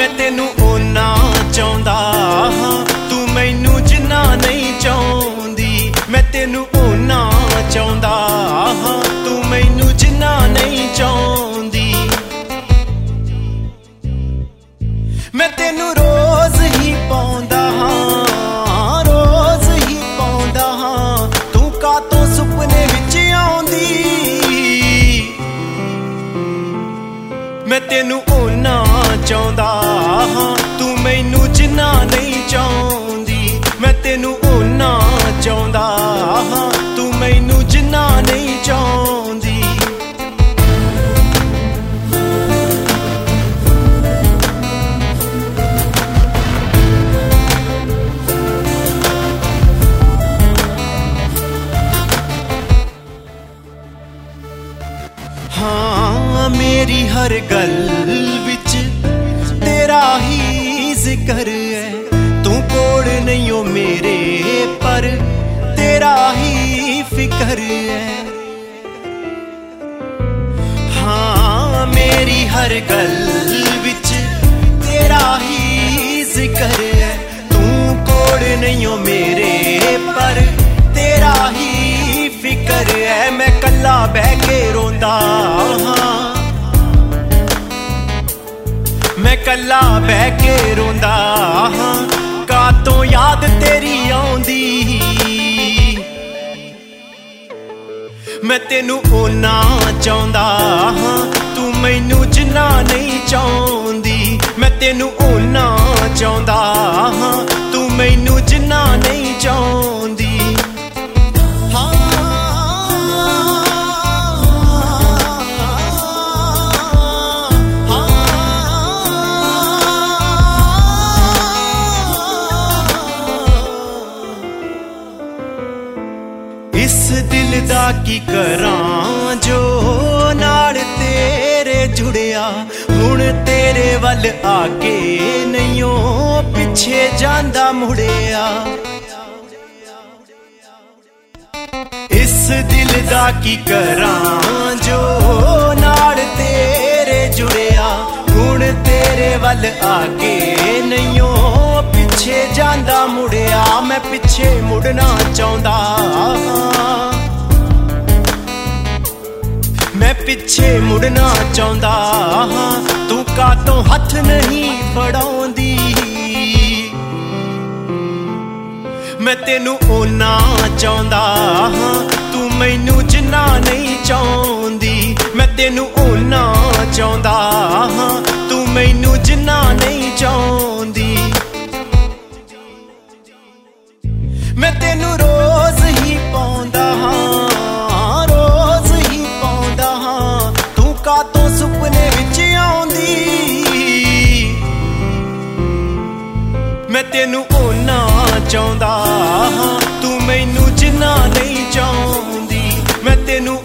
ਮੈਂ ਤੈਨੂੰ ਓਨਾ ਚਾਹੁੰਦਾ ਹਾਂ, ਤੂੰ ਮੈਨੂੰ ਜਿੰਨਾ ਨਹੀਂ ਚਾਹੁੰਦੀ। ਮੈਂ ਤੈਨੂੰ ਓਨਾ ਚਾਹੁੰਦਾ ਹਾਂ, ਤੂੰ ਮੈਨੂੰ ਜਿੰਨਾ ਨਹੀਂ ਚਾਹੁੰਦੀ। ਮੈਂ ਤੈਨੂੰ ਰੋਜ਼ ਹੀ ਪਾਉਂਦਾ ਮੈਨੂੰ ਜਿੰਨਾ ਨਹੀਂ ਚਾਹੁੰਦੀ, ਮੈਂ ਤੈਨੂੰ ਓਨਾ ਚਾਹੁੰਦਾ ਹਾਂ। ਤੂੰ ਮੈਨੂੰ ਜਿੰਨਾ ਨਹੀਂ ਚਾਹੁੰਦੀ। ਹਾਂ, ਮੇਰੀ ਹਰ ਗੱਲ ਜ਼ਿਕਰ ਹੈ ਤੂੰ ਕੋਲ ਨਹੀਂ ਓ ਮੇਰੇ ਪਰ, ਤੇਰਾ ਹੀ ਫਿਕਰ ਹੈ ਹਾਂ, ਮੇਰੀ ਹਰ ਗੱਲ ਕੱਲਾ ਬਹਿ ਕੇ ਰੋਂਦਾ ਹਾਂ। ਕਾਤੋਂ ਯਾਦ ਤੇਰੀ ਆਉਂਦੀ। ਮੈਂ ਤੈਨੂੰ ਓਨਾ ਚਾਹੁੰਦਾ ਹਾਂ, ਤੂੰ ਮੈਨੂੰ ਜਿੰਨਾ ਨਹੀਂ ਚਾਹੁੰਦੀ। ਮੈਂ ਤੈਨੂੰ ਓਨਾ ਚਾਹੁੰਦਾ ਹਾਂ, ਤੂੰ ਮੈਨੂੰ ਜਿੰਨਾ ਨਹੀਂ ਚਾਹੁੰਦੀ। ਇਸ ਦਿਲ ਦਾ ਕੀ ਕਰਾਂ ਜੋ ਨਾਲ ਤੇਰੇ ਜੁੜਿਆ? ਹੁਣ ਤੇਰੇ ਵੱਲ ਆ ਕੇ ਨਹੀਂਓ ਪਿੱਛੇ ਜਾਂਦਾ ਮੁੜਿਆ। ਇਸ ਦਿਲ ਦਾ ਕੀ ਕਰਾਂ ਜੋ ਨਾਲ ਤੇਰੇ ਜੁੜਿਆ? ਹੁਣ ਤੇਰੇ ਵੱਲ ਆ ਕੇ ਨਹੀਂਓ ਪਿੱਛੇ ਜਾਂਦਾ ਮੁੜਿਆ, ਮੈਂ ਪਿੱਛੇ ਮੁੜਨਾ ਚਾਹੁੰਦਾ। ਮੈਂ ਪਿੱਛੇ ਮੁੜਨਾ ਚਾਹੁੰਦਾ। ਹਾਂ ਤੂੰ ਕਾਤੋਂ ਹੱਥ ਨਹੀਂ ਫੜਾਉਂਦੀ। ਮੈਂ ਤੈਨੂੰ ਓਨਾ ਚਾਹੁੰਦਾ। ਹਾਂ ਤੂੰ ਮੈਨੂੰ ਜਿੰਨਾ ਨਹੀਂ ਚਾਹੁੰਦੀ। ਮੈਂ ਤੈਨੂੰ ਕਾਤੋਂ ਸੁਪਨੇ ਵਿੱਚ ਆਉਂਦੀ। ਮੈਂ ਤੈਨੂੰ ਓਨਾ ਚਾਹੁੰਦਾ ਤੂੰ ਮੈਨੂੰ ਜਿੰਨਾ ਨਹੀਂ ਚਾਹੁੰਦੀ। ਮੈਂ ਤੈਨੂੰ